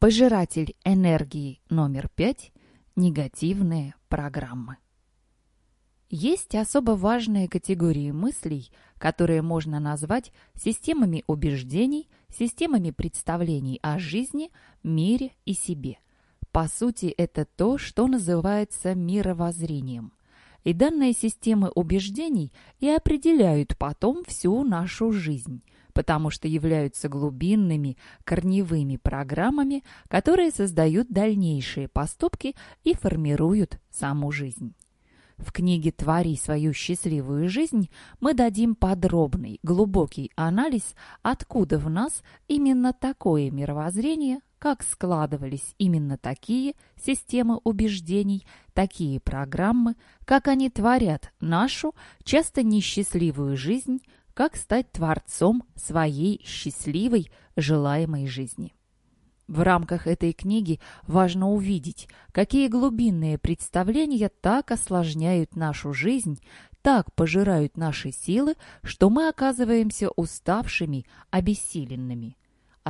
Пожиратель энергии номер пять – негативные программы. Есть особо важные категории мыслей, которые можно назвать системами убеждений, системами представлений о жизни, мире и себе. По сути, это то, что называется мировоззрением. И данные системы убеждений и определяют потом всю нашу жизнь – потому что являются глубинными корневыми программами, которые создают дальнейшие поступки и формируют саму жизнь. В книге «Твори свою счастливую жизнь» мы дадим подробный, глубокий анализ, откуда в нас именно такое мировоззрение, как складывались именно такие системы убеждений, такие программы, как они творят нашу, часто несчастливую жизнь, как стать творцом своей счастливой, желаемой жизни. В рамках этой книги важно увидеть, какие глубинные представления так осложняют нашу жизнь, так пожирают наши силы, что мы оказываемся уставшими, обессиленными.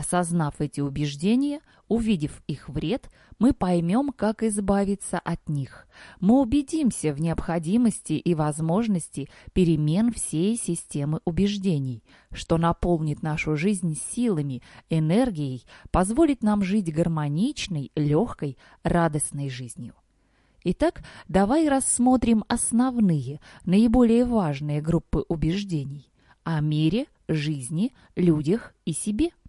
Осознав эти убеждения, увидев их вред, мы поймем, как избавиться от них. Мы убедимся в необходимости и возможности перемен всей системы убеждений, что наполнит нашу жизнь силами, энергией, позволит нам жить гармоничной, легкой, радостной жизнью. Итак, давай рассмотрим основные, наиболее важные группы убеждений о мире, жизни, людях и себе –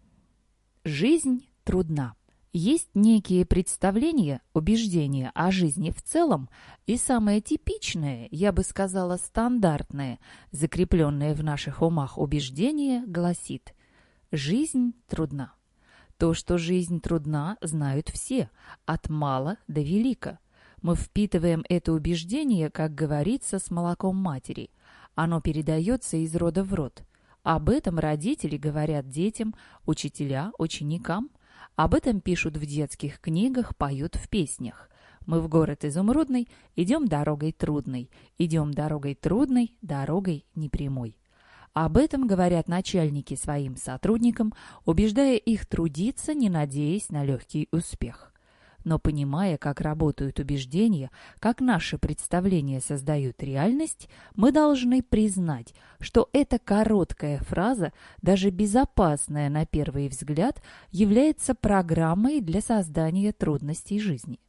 Жизнь трудна. Есть некие представления, убеждения о жизни в целом, и самое типичное, я бы сказала, стандартное, закрепленное в наших умах убеждение, гласит «жизнь трудна». То, что жизнь трудна, знают все, от мала до велика. Мы впитываем это убеждение, как говорится, с молоком матери. Оно передается из рода в род. Об этом родители говорят детям, учителя, ученикам. Об этом пишут в детских книгах, поют в песнях. Мы в город Изумрудный идем дорогой трудной, идем дорогой трудной, дорогой непрямой. Об этом говорят начальники своим сотрудникам, убеждая их трудиться, не надеясь на легкий успех. Но понимая, как работают убеждения, как наши представления создают реальность, мы должны признать, что эта короткая фраза, даже безопасная на первый взгляд, является программой для создания трудностей жизни.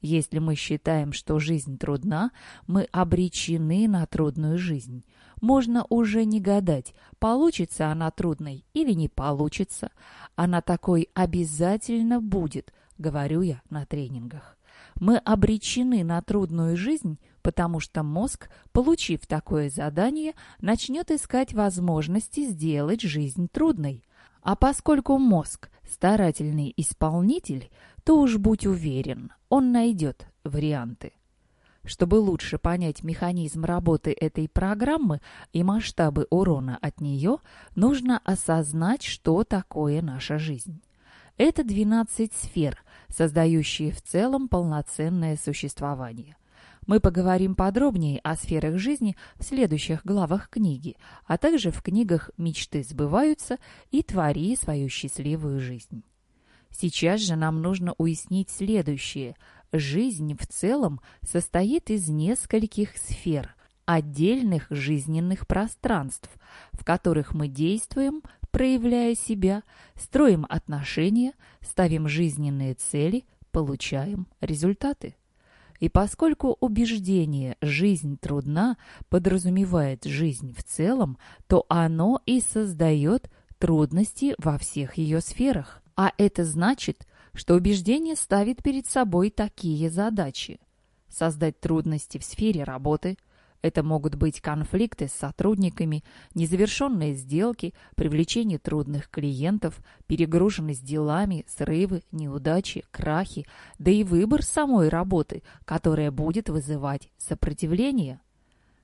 Если мы считаем, что жизнь трудна, мы обречены на трудную жизнь. Можно уже не гадать, получится она трудной или не получится. Она такой обязательно будет – говорю я на тренингах. Мы обречены на трудную жизнь, потому что мозг, получив такое задание, начнет искать возможности сделать жизнь трудной. А поскольку мозг – старательный исполнитель, то уж будь уверен, он найдет варианты. Чтобы лучше понять механизм работы этой программы и масштабы урона от нее, нужно осознать, что такое наша жизнь. Это 12 сфер, создающие в целом полноценное существование. Мы поговорим подробнее о сферах жизни в следующих главах книги, а также в книгах «Мечты сбываются» и «Твори свою счастливую жизнь». Сейчас же нам нужно уяснить следующее. Жизнь в целом состоит из нескольких сфер, отдельных жизненных пространств, в которых мы действуем, проявляя себя, строим отношения, ставим жизненные цели, получаем результаты. И поскольку убеждение «жизнь трудна» подразумевает жизнь в целом, то оно и создает трудности во всех ее сферах. А это значит, что убеждение ставит перед собой такие задачи. Создать трудности в сфере работы – это могут быть конфликты с сотрудниками, незавершенные сделки, привлечение трудных клиентов, перегруженность делами, срывы, неудачи, крахи, да и выбор самой работы, которая будет вызывать сопротивление.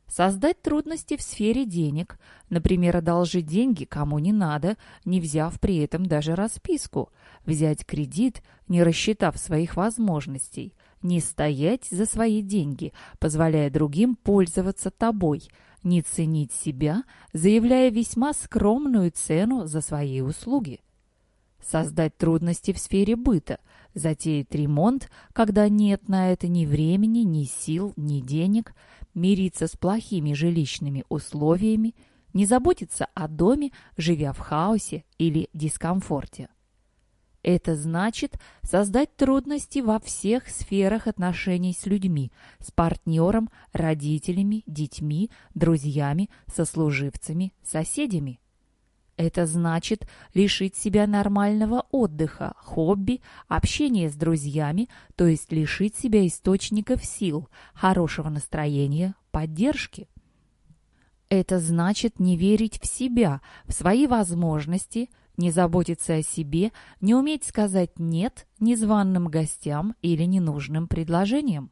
Создать трудности в сфере денег, например, одолжить деньги кому не надо, не взяв при этом даже расписку, взять кредит, не рассчитав своих возможностей – не стоять за свои деньги, позволяя другим пользоваться тобой, не ценить себя, заявляя весьма скромную цену за свои услуги. создать трудности в сфере быта, затеять ремонт, когда нет на это ни времени, ни сил, ни денег, мириться с плохими жилищными условиями, не заботиться о доме, живя в хаосе или дискомфорте. Это значит создать трудности во всех сферах отношений с людьми, с партнером, родителями, детьми, друзьями, сослуживцами, соседями. Это значит лишить себя нормального отдыха, хобби, общения с друзьями, то есть лишить себя источников сил, хорошего настроения, поддержки. Это значит не верить в себя, в свои возможности – не заботиться о себе, не уметь сказать «нет» незваным гостям или ненужным предложениям.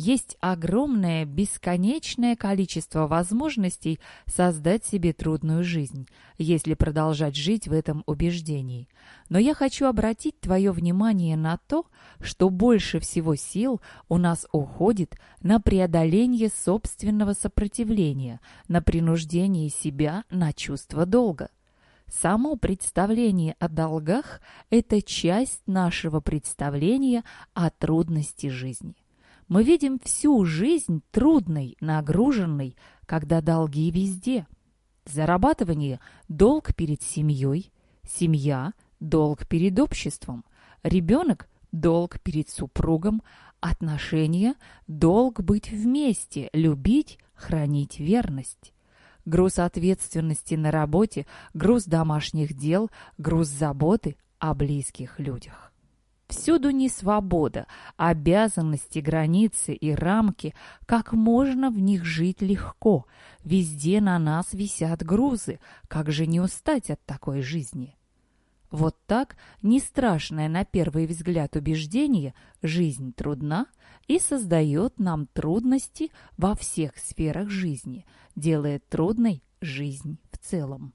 Есть огромное, бесконечное количество возможностей создать себе трудную жизнь, если продолжать жить в этом убеждении. Но я хочу обратить твое внимание на то, что больше всего сил у нас уходит на преодоление собственного сопротивления, на принуждение себя на чувство долга. Само представление о долгах – это часть нашего представления о трудности жизни. Мы видим всю жизнь трудной, нагруженной, когда долги везде. Зарабатывание – долг перед семьей, семья – долг перед обществом, ребенок – долг перед супругом, отношения – долг быть вместе, любить, хранить верность груз ответственности на работе, груз домашних дел, груз заботы о близких людях. Всюду не свобода, обязанности, границы и рамки, как можно в них жить легко. Везде на нас висят грузы, как же не устать от такой жизни? Вот так не страшное на первый взгляд убеждение «жизнь трудна» и создает нам трудности во всех сферах жизни, делает трудной жизнь в целом.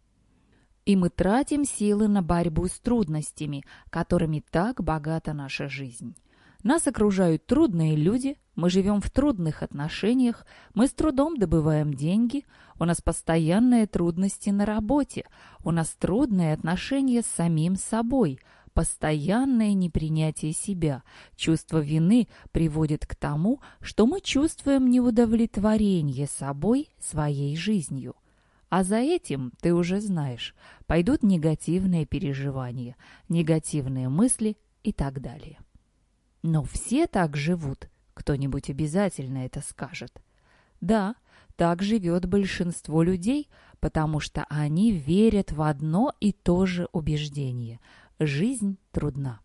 И мы тратим силы на борьбу с трудностями, которыми так богата наша жизнь. Нас окружают трудные люди, мы живем в трудных отношениях, мы с трудом добываем деньги, у нас постоянные трудности на работе, у нас трудные отношения с самим собой, постоянное непринятие себя, чувство вины приводит к тому, что мы чувствуем неудовлетворение собой, своей жизнью. А за этим, ты уже знаешь, пойдут негативные переживания, негативные мысли и так далее. Но все так живут. Кто-нибудь обязательно это скажет. Да, так живет большинство людей, потому что они верят в одно и то же убеждение. Жизнь трудна.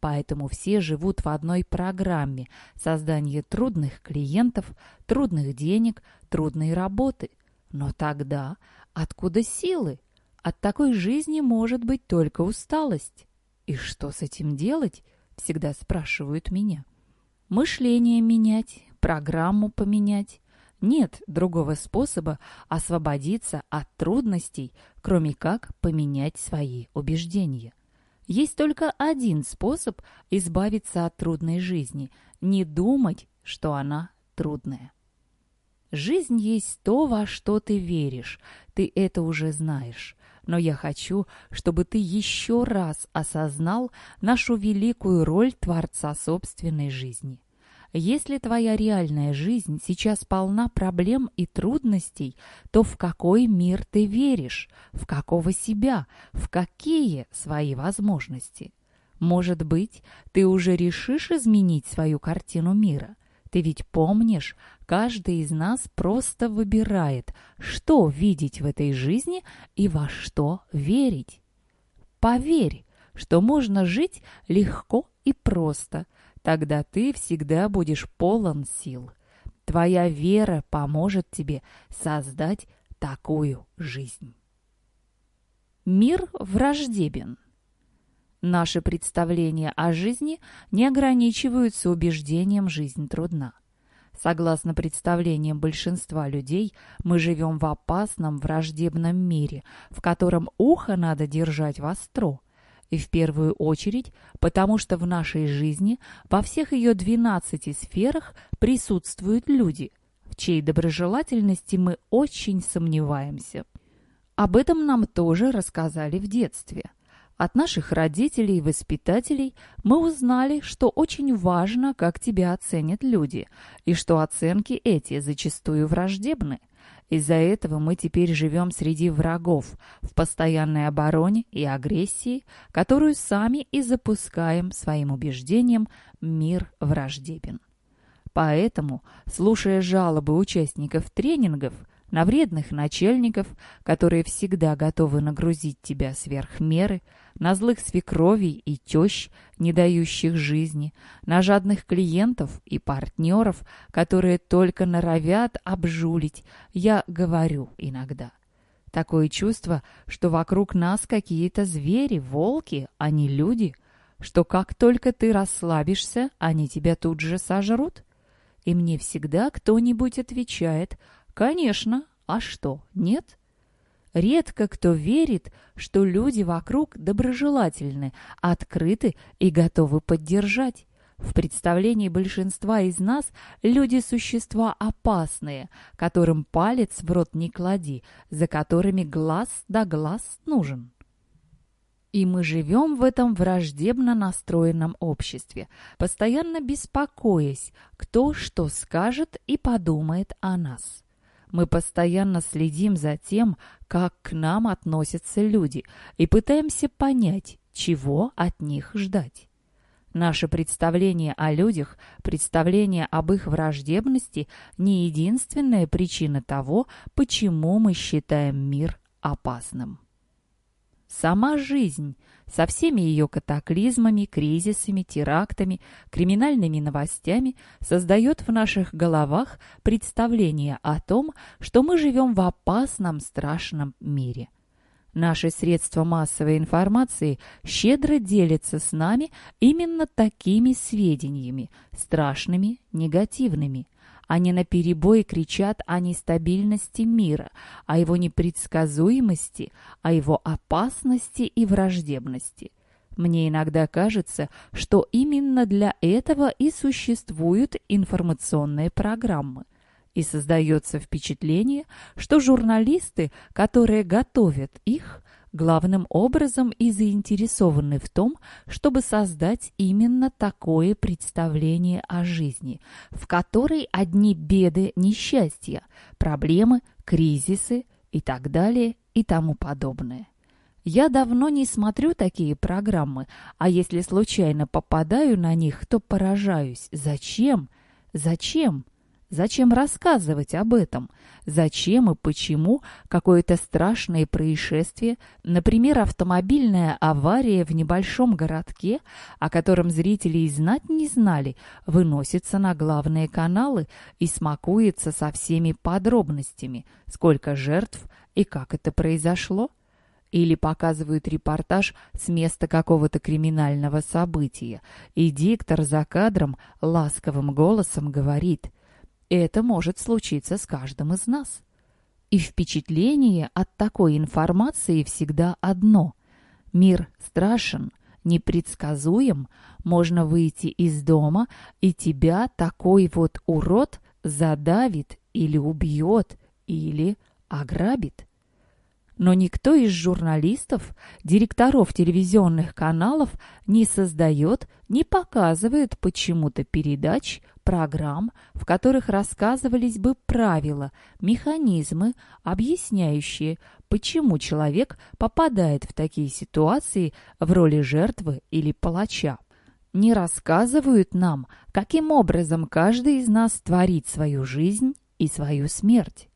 Поэтому все живут в одной программе создания трудных клиентов, трудных денег, трудной работы. Но тогда откуда силы? От такой жизни может быть только усталость. И что с этим делать? всегда спрашивают меня. Мышление менять, программу поменять. Нет другого способа освободиться от трудностей, кроме как поменять свои убеждения. Есть только один способ избавиться от трудной жизни – не думать, что она трудная. Жизнь есть то, во что ты веришь, ты это уже знаешь но я хочу, чтобы ты еще раз осознал нашу великую роль Творца собственной жизни. Если твоя реальная жизнь сейчас полна проблем и трудностей, то в какой мир ты веришь, в какого себя, в какие свои возможности? Может быть, ты уже решишь изменить свою картину мира? Ты ведь помнишь, каждый из нас просто выбирает, что видеть в этой жизни и во что верить. Поверь, что можно жить легко и просто, тогда ты всегда будешь полон сил. Твоя вера поможет тебе создать такую жизнь. Мир враждебен. Наши представления о жизни не ограничиваются убеждением «жизнь трудна». Согласно представлениям большинства людей, мы живем в опасном враждебном мире, в котором ухо надо держать востро. И в первую очередь, потому что в нашей жизни во всех ее 12 сферах присутствуют люди, в чьей доброжелательности мы очень сомневаемся. Об этом нам тоже рассказали в детстве – От наших родителей и воспитателей мы узнали, что очень важно, как тебя оценят люди, и что оценки эти зачастую враждебны. Из-за этого мы теперь живем среди врагов, в постоянной обороне и агрессии, которую сами и запускаем своим убеждением «мир враждебен». Поэтому, слушая жалобы участников тренингов, на вредных начальников, которые всегда готовы нагрузить тебя сверх меры, на злых свекровей и тещ, не дающих жизни, на жадных клиентов и партнеров, которые только норовят обжулить, я говорю иногда. Такое чувство, что вокруг нас какие-то звери, волки, а не люди, что как только ты расслабишься, они тебя тут же сожрут. И мне всегда кто-нибудь отвечает – Конечно, а что, нет? Редко кто верит, что люди вокруг доброжелательны, открыты и готовы поддержать. В представлении большинства из нас люди – существа опасные, которым палец в рот не клади, за которыми глаз да глаз нужен. И мы живем в этом враждебно настроенном обществе, постоянно беспокоясь, кто что скажет и подумает о нас. Мы постоянно следим за тем, как к нам относятся люди, и пытаемся понять, чего от них ждать. Наше представление о людях, представление об их враждебности – не единственная причина того, почему мы считаем мир опасным. Сама жизнь со всеми ее катаклизмами, кризисами, терактами, криминальными новостями создает в наших головах представление о том, что мы живем в опасном, страшном мире. Наши средства массовой информации щедро делятся с нами именно такими сведениями, страшными, негативными. Они наперебой кричат о нестабильности мира, о его непредсказуемости, о его опасности и враждебности. Мне иногда кажется, что именно для этого и существуют информационные программы. И создается впечатление, что журналисты, которые готовят их, главным образом и заинтересованы в том, чтобы создать именно такое представление о жизни, в которой одни беды, несчастья, проблемы, кризисы и так далее и тому подобное. Я давно не смотрю такие программы, а если случайно попадаю на них, то поражаюсь. Зачем? Зачем? Зачем рассказывать об этом? Зачем и почему какое-то страшное происшествие, например, автомобильная авария в небольшом городке, о котором зрители и знать не знали, выносится на главные каналы и смакуется со всеми подробностями, сколько жертв и как это произошло? Или показывают репортаж с места какого-то криминального события, и диктор за кадром ласковым голосом говорит – это может случиться с каждым из нас. И впечатление от такой информации всегда одно. Мир страшен, непредсказуем, можно выйти из дома, и тебя такой вот урод задавит или убьет, или ограбит. Но никто из журналистов, директоров телевизионных каналов не создает, не показывает почему-то передач, программ, в которых рассказывались бы правила, механизмы, объясняющие, почему человек попадает в такие ситуации в роли жертвы или палача. Не рассказывают нам, каким образом каждый из нас творит свою жизнь и свою смерть.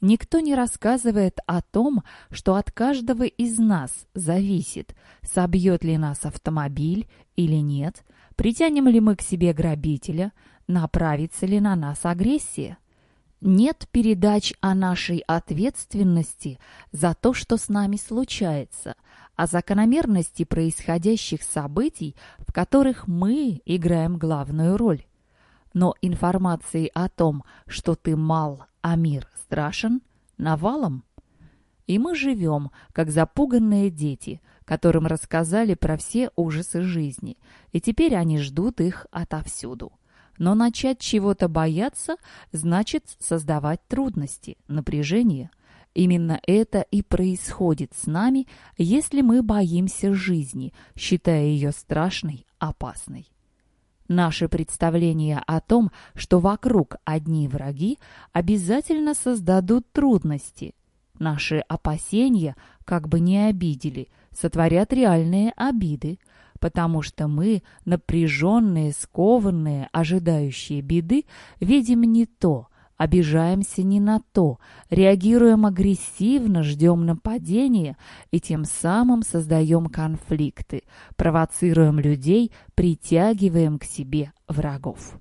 Никто не рассказывает о том, что от каждого из нас зависит, собьет ли нас автомобиль или нет, притянем ли мы к себе грабителя, направится ли на нас агрессия. Нет передач о нашей ответственности за то, что с нами случается, о закономерности происходящих событий, в которых мы играем главную роль. Но информации о том, что ты мал, а мир страшен, навалом. И мы живем, как запуганные дети, которым рассказали про все ужасы жизни, и теперь они ждут их отовсюду. Но начать чего-то бояться значит создавать трудности, напряжение. Именно это и происходит с нами, если мы боимся жизни, считая ее страшной, опасной. Наши представления о том, что вокруг одни враги, обязательно создадут трудности. Наши опасения, как бы не обидели, сотворят реальные обиды, потому что мы, напряженные, скованные, ожидающие беды, видим не то, обижаемся не на то, реагируем агрессивно, ждем нападения и тем самым создаем конфликты, провоцируем людей, притягиваем к себе врагов.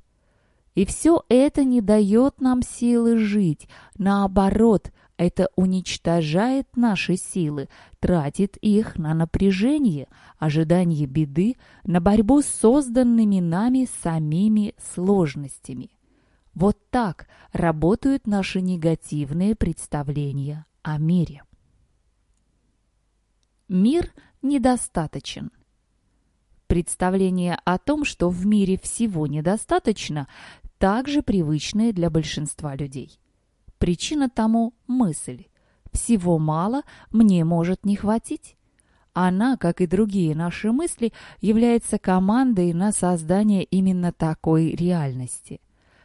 И все это не дает нам силы жить, наоборот, это уничтожает наши силы, тратит их на напряжение, ожидание беды, на борьбу с созданными нами самими сложностями. Вот так работают наши негативные представления о мире. Мир недостаточен. Представление о том, что в мире всего недостаточно, также привычное для большинства людей. Причина тому – мысль. Всего мало, мне может не хватить. Она, как и другие наши мысли, является командой на создание именно такой реальности.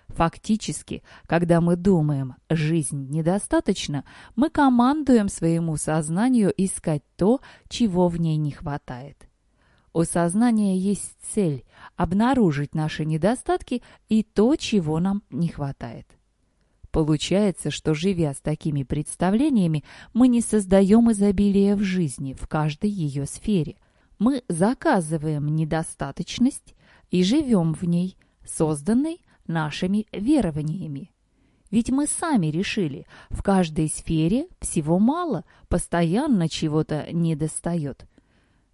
Фактически, когда мы думаем «жизнь недостаточно», мы командуем своему сознанию искать то, чего в ней не хватает. У сознания есть цель – обнаружить наши недостатки и то, чего нам не хватает. Получается, что живя с такими представлениями, мы не создаем изобилие в жизни, в каждой ее сфере. Мы заказываем недостаточность и живем в ней, созданной нашими верованиями. Ведь мы сами решили, в каждой сфере всего мало, постоянно чего-то недостает.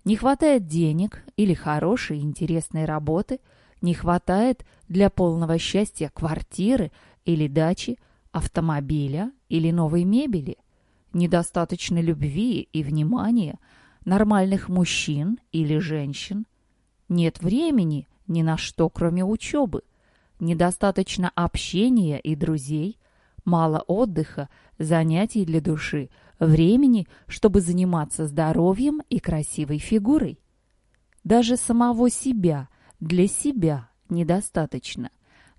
Не хватает денег или хорошей интересной работы, не хватает для полного счастья квартиры или дачи, автомобиля или новой мебели, недостаточно любви и внимания, нормальных мужчин или женщин. Нет времени ни на что, кроме учебы недостаточно общения и друзей, мало отдыха, занятий для души, времени, чтобы заниматься здоровьем и красивой фигурой. Даже самого себя для себя недостаточно.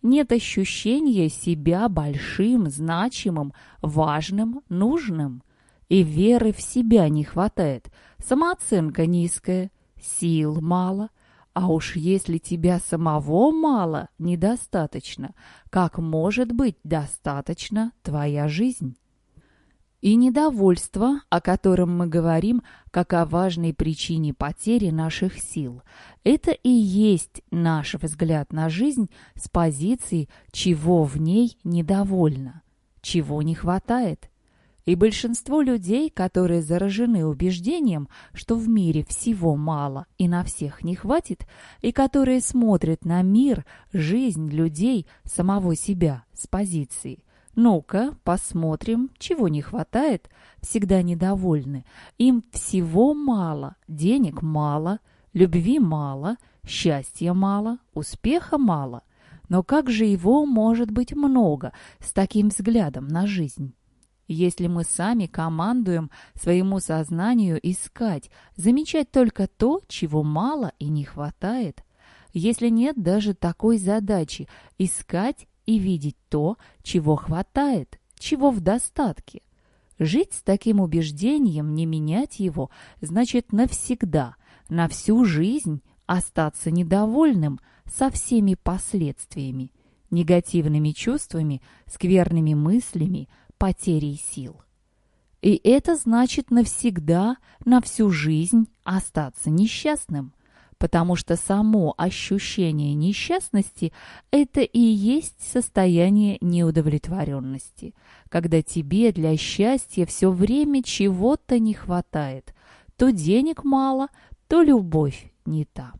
Нет ощущения себя большим, значимым, важным, нужным. И веры в себя не хватает, самооценка низкая, сил мало – а уж если тебя самого мало, недостаточно, как может быть достаточно твоя жизнь? И недовольство, о котором мы говорим, как о важной причине потери наших сил, это и есть наш взгляд на жизнь с позиции, чего в ней недовольно, чего не хватает. И большинство людей, которые заражены убеждением, что в мире всего мало и на всех не хватит, и которые смотрят на мир, жизнь людей, самого себя с позиции «Ну-ка, посмотрим, чего не хватает», всегда недовольны. Им всего мало, денег мало, любви мало, счастья мало, успеха мало. Но как же его может быть много с таким взглядом на жизнь? Если мы сами командуем своему сознанию искать, замечать только то, чего мало и не хватает. Если нет даже такой задачи – искать и видеть то, чего хватает, чего в достатке. Жить с таким убеждением, не менять его, значит навсегда, на всю жизнь остаться недовольным со всеми последствиями, негативными чувствами, скверными мыслями, потерей сил. И это значит навсегда, на всю жизнь остаться несчастным, потому что само ощущение несчастности – это и есть состояние неудовлетворенности, когда тебе для счастья все время чего-то не хватает, то денег мало, то любовь не та.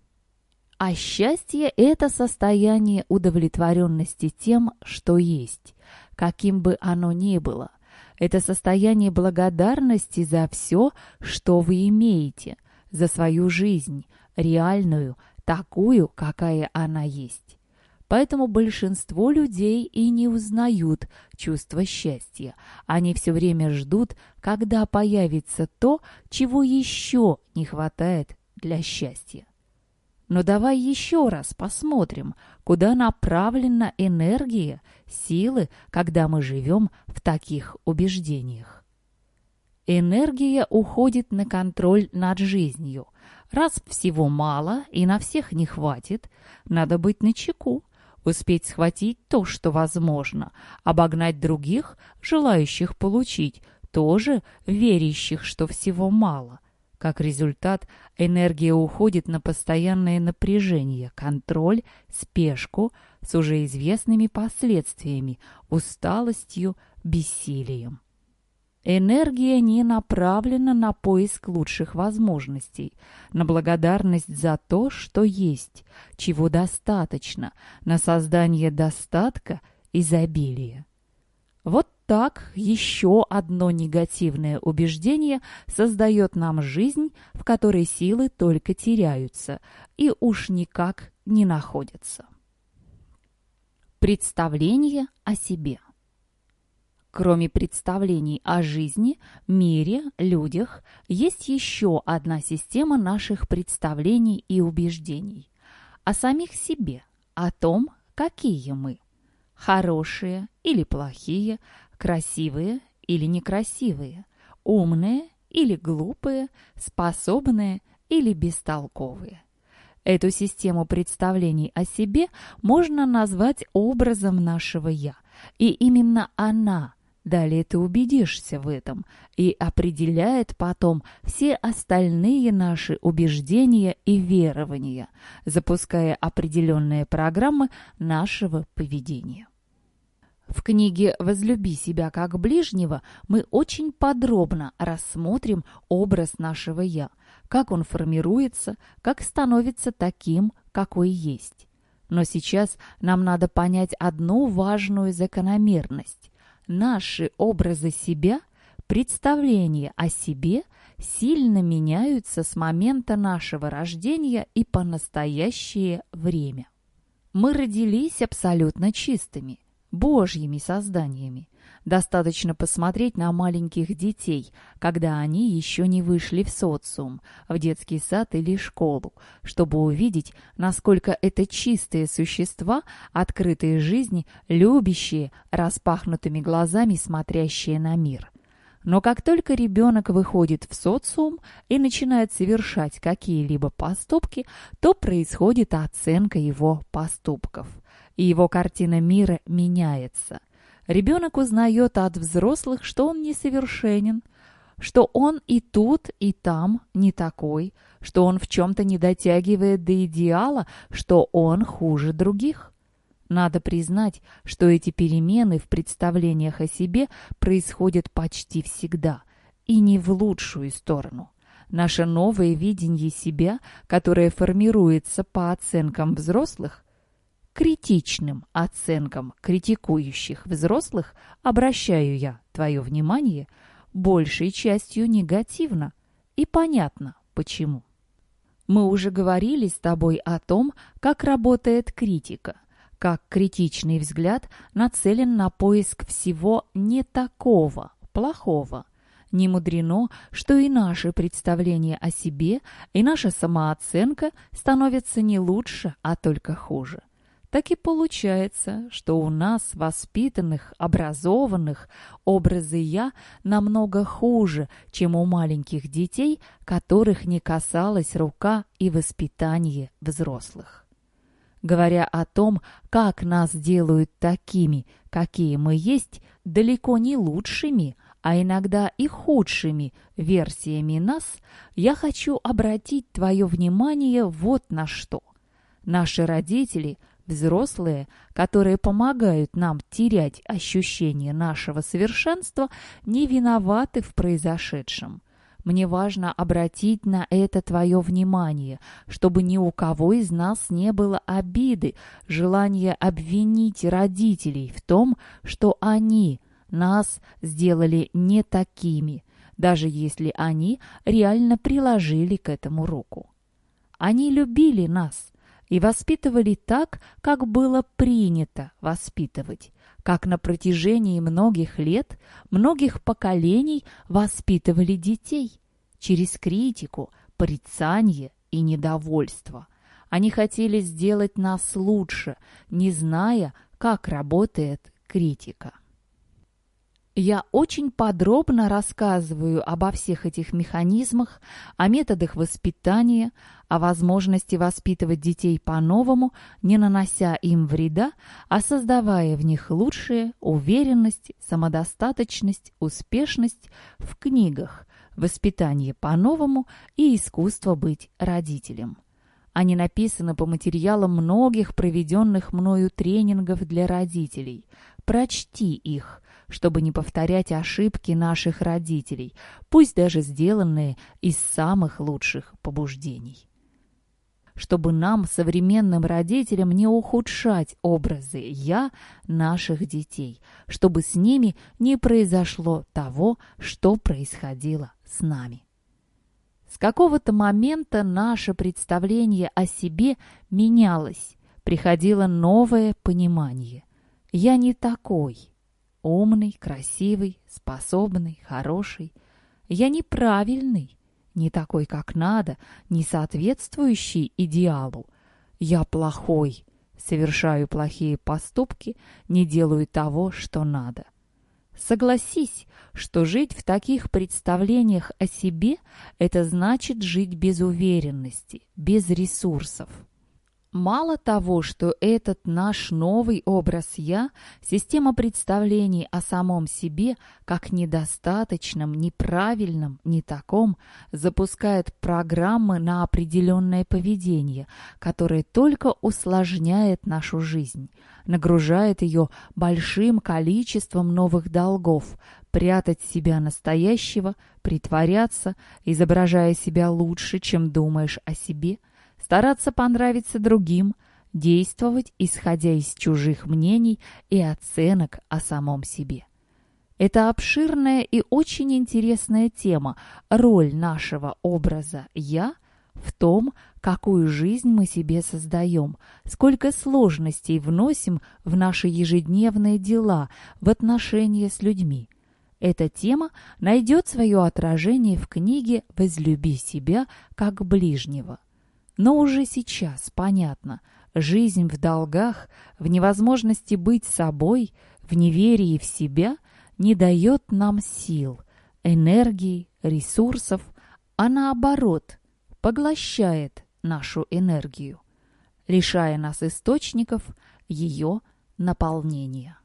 А счастье – это состояние удовлетворенности тем, что есть, каким бы оно ни было. Это состояние благодарности за все, что вы имеете, за свою жизнь, реальную, такую, какая она есть. Поэтому большинство людей и не узнают чувство счастья. Они все время ждут, когда появится то, чего еще не хватает для счастья. Но давай еще раз посмотрим, куда направлена энергия, силы, когда мы живем в таких убеждениях. Энергия уходит на контроль над жизнью. Раз всего мало и на всех не хватит, надо быть начеку, успеть схватить то, что возможно, обогнать других, желающих получить, тоже верящих, что всего мало – как результат, энергия уходит на постоянное напряжение, контроль, спешку с уже известными последствиями, усталостью, бессилием. Энергия не направлена на поиск лучших возможностей, на благодарность за то, что есть, чего достаточно, на создание достатка, изобилия. Вот так еще одно негативное убеждение создает нам жизнь, в которой силы только теряются и уж никак не находятся. Представление о себе Кроме представлений о жизни, мире, людях, есть еще одна система наших представлений и убеждений. О самих себе, о том, какие мы. Хорошие или плохие, красивые или некрасивые, умные или глупые, способные или бестолковые. Эту систему представлений о себе можно назвать образом нашего «я», и именно она, далее ты убедишься в этом, и определяет потом все остальные наши убеждения и верования, запуская определенные программы нашего поведения. В книге «Возлюби себя как ближнего» мы очень подробно рассмотрим образ нашего «я», как он формируется, как становится таким, какой есть. Но сейчас нам надо понять одну важную закономерность. Наши образы себя, представления о себе сильно меняются с момента нашего рождения и по настоящее время. Мы родились абсолютно чистыми – Божьими созданиями. Достаточно посмотреть на маленьких детей, когда они еще не вышли в социум, в детский сад или школу, чтобы увидеть, насколько это чистые существа, открытые жизни, любящие, распахнутыми глазами смотрящие на мир. Но как только ребенок выходит в социум и начинает совершать какие-либо поступки, то происходит оценка его поступков – и его картина мира меняется. Ребенок узнает от взрослых, что он несовершенен, что он и тут, и там не такой, что он в чем-то не дотягивает до идеала, что он хуже других. Надо признать, что эти перемены в представлениях о себе происходят почти всегда, и не в лучшую сторону. Наше новое видение себя, которое формируется по оценкам взрослых, критичным оценкам критикующих взрослых обращаю я твое внимание большей частью негативно. И понятно, почему. Мы уже говорили с тобой о том, как работает критика, как критичный взгляд нацелен на поиск всего не такого, плохого. Не мудрено, что и наши представления о себе, и наша самооценка становятся не лучше, а только хуже так и получается, что у нас, воспитанных, образованных, образы «я» намного хуже, чем у маленьких детей, которых не касалась рука и воспитание взрослых. Говоря о том, как нас делают такими, какие мы есть, далеко не лучшими, а иногда и худшими версиями нас, я хочу обратить твое внимание вот на что. Наши родители – Взрослые, которые помогают нам терять ощущение нашего совершенства, не виноваты в произошедшем. Мне важно обратить на это твое внимание, чтобы ни у кого из нас не было обиды, желания обвинить родителей в том, что они нас сделали не такими, даже если они реально приложили к этому руку. Они любили нас – и воспитывали так, как было принято воспитывать, как на протяжении многих лет, многих поколений воспитывали детей, через критику, порицание и недовольство. Они хотели сделать нас лучше, не зная, как работает критика. Я очень подробно рассказываю обо всех этих механизмах, о методах воспитания, о возможности воспитывать детей по-новому, не нанося им вреда, а создавая в них лучшие уверенность, самодостаточность, успешность в книгах «Воспитание по-новому» и «Искусство быть родителем». Они написаны по материалам многих проведенных мною тренингов для родителей. Прочти их – чтобы не повторять ошибки наших родителей, пусть даже сделанные из самых лучших побуждений. Чтобы нам, современным родителям, не ухудшать образы «я» наших детей, чтобы с ними не произошло того, что происходило с нами. С какого-то момента наше представление о себе менялось, приходило новое понимание. «Я не такой, Умный, красивый, способный, хороший. Я неправильный, не такой, как надо, не соответствующий идеалу. Я плохой, совершаю плохие поступки, не делаю того, что надо. Согласись, что жить в таких представлениях о себе – это значит жить без уверенности, без ресурсов. Мало того, что этот наш новый образ «я», система представлений о самом себе как недостаточном, неправильном, не таком, запускает программы на определенное поведение, которое только усложняет нашу жизнь, нагружает ее большим количеством новых долгов, прятать себя настоящего, притворяться, изображая себя лучше, чем думаешь о себе – стараться понравиться другим, действовать, исходя из чужих мнений и оценок о самом себе. Это обширная и очень интересная тема – роль нашего образа «я» в том, какую жизнь мы себе создаем, сколько сложностей вносим в наши ежедневные дела, в отношения с людьми. Эта тема найдет свое отражение в книге «Возлюби себя как ближнего». Но уже сейчас понятно, жизнь в долгах, в невозможности быть собой, в неверии в себя не дает нам сил, энергии, ресурсов, а наоборот, поглощает нашу энергию, лишая нас источников ее наполнения.